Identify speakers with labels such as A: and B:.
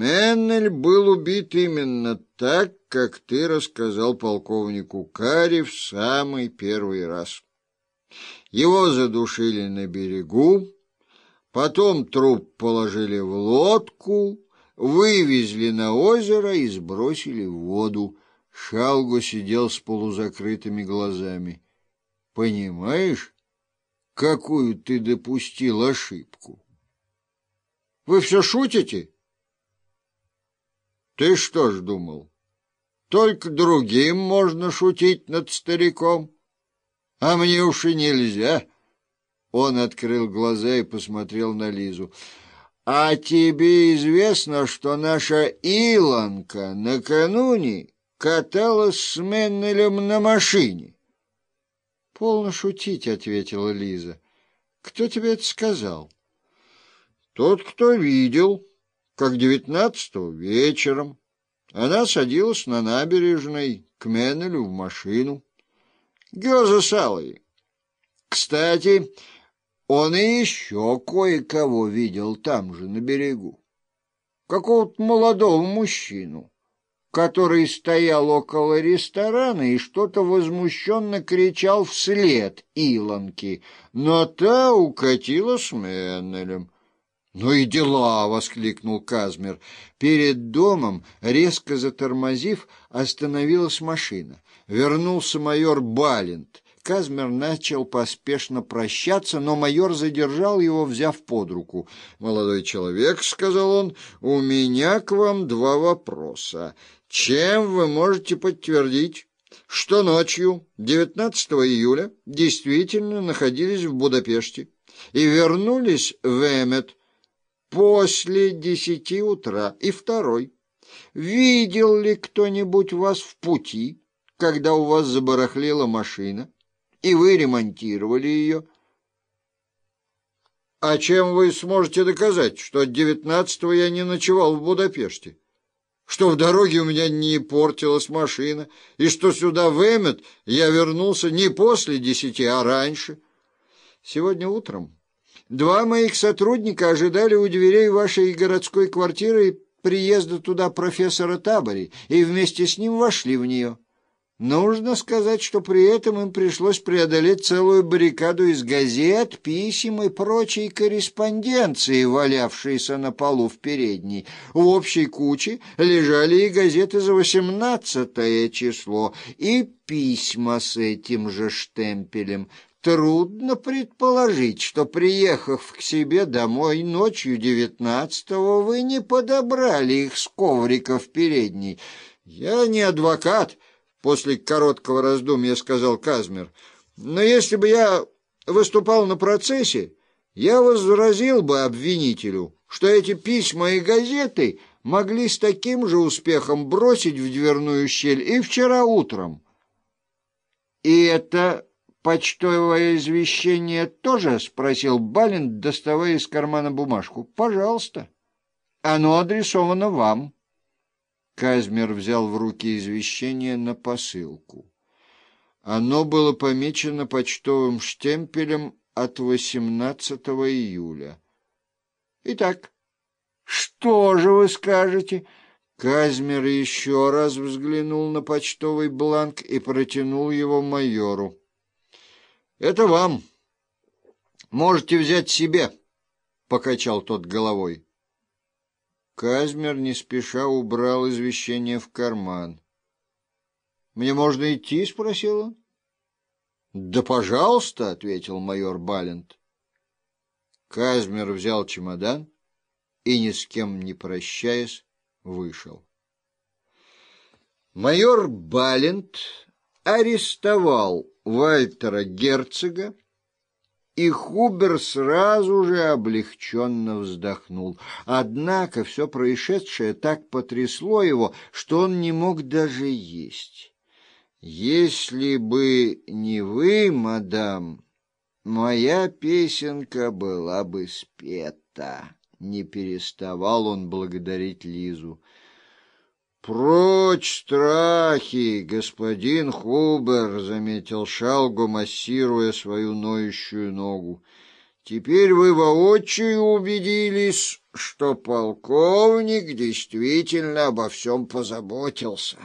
A: Меннель был убит именно так, как ты рассказал полковнику Карри в самый первый раз. Его задушили на берегу, потом труп положили в лодку, вывезли на озеро и сбросили в воду. Шалго сидел с полузакрытыми глазами. Понимаешь, какую ты допустил ошибку? Вы все шутите? Ты что ж думал, только другим можно шутить над стариком, а мне уж и нельзя. Он открыл глаза и посмотрел на Лизу. А тебе известно, что наша Илонка накануне каталась с Меннелем на машине? — Полно шутить, — ответила Лиза. — Кто тебе это сказал? — Тот, кто видел как девятнадцатого вечером она садилась на набережной к Меннелю в машину. Гёза Салой. Кстати, он и еще кое-кого видел там же, на берегу. Какого-то молодого мужчину, который стоял около ресторана и что-то возмущенно кричал вслед Илонке, но та укатила с Меннелем. «Ну и дела!» — воскликнул Казмер. Перед домом, резко затормозив, остановилась машина. Вернулся майор Балент. Казмер начал поспешно прощаться, но майор задержал его, взяв под руку. «Молодой человек», — сказал он, — «у меня к вам два вопроса. Чем вы можете подтвердить?» что ночью 19 июля действительно находились в Будапеште и вернулись в Эмет после десяти утра. И второй. Видел ли кто-нибудь вас в пути, когда у вас забарахлела машина, и вы ремонтировали ее? А чем вы сможете доказать, что от девятнадцатого я не ночевал в Будапеште? Что в дороге у меня не портилась машина, и что сюда в Эммет я вернулся не после десяти, а раньше? Сегодня утром Два моих сотрудника ожидали у дверей вашей городской квартиры приезда туда профессора Табори и вместе с ним вошли в нее. Нужно сказать, что при этом им пришлось преодолеть целую баррикаду из газет, писем и прочей корреспонденции, валявшейся на полу в передней. В общей куче лежали и газеты за восемнадцатое число, и письма с этим же штемпелем. Трудно предположить, что, приехав к себе домой ночью девятнадцатого, вы не подобрали их с коврика в передней. Я не адвокат, после короткого раздумья сказал Казмер. Но если бы я выступал на процессе, я возразил бы обвинителю, что эти письма и газеты могли с таким же успехом бросить в дверную щель и вчера утром. И это почтовое извещение тоже?» — спросил Балин, доставая из кармана бумажку. «Пожалуйста. Оно адресовано вам». Казмер взял в руки извещение на посылку. Оно было помечено почтовым штемпелем от 18 июля. «Итак, что же вы скажете?» Казмер еще раз взглянул на почтовый бланк и протянул его майору. Это вам. Можете взять себе, — покачал тот головой. Казмер не спеша убрал извещение в карман. — Мне можно идти? — спросил он. — Да, пожалуйста, — ответил майор Балент. Казмер взял чемодан и, ни с кем не прощаясь, вышел. Майор Балент арестовал Вальтера Герцога, и Хубер сразу же облегченно вздохнул. Однако все происшедшее так потрясло его, что он не мог даже есть. «Если бы не вы, мадам, моя песенка была бы спета». Не переставал он благодарить Лизу. «Прочь страхи, господин Хубер!» — заметил Шалгу, массируя свою ноющую ногу. Теперь вы воочию убедились, что полковник действительно обо всем позаботился.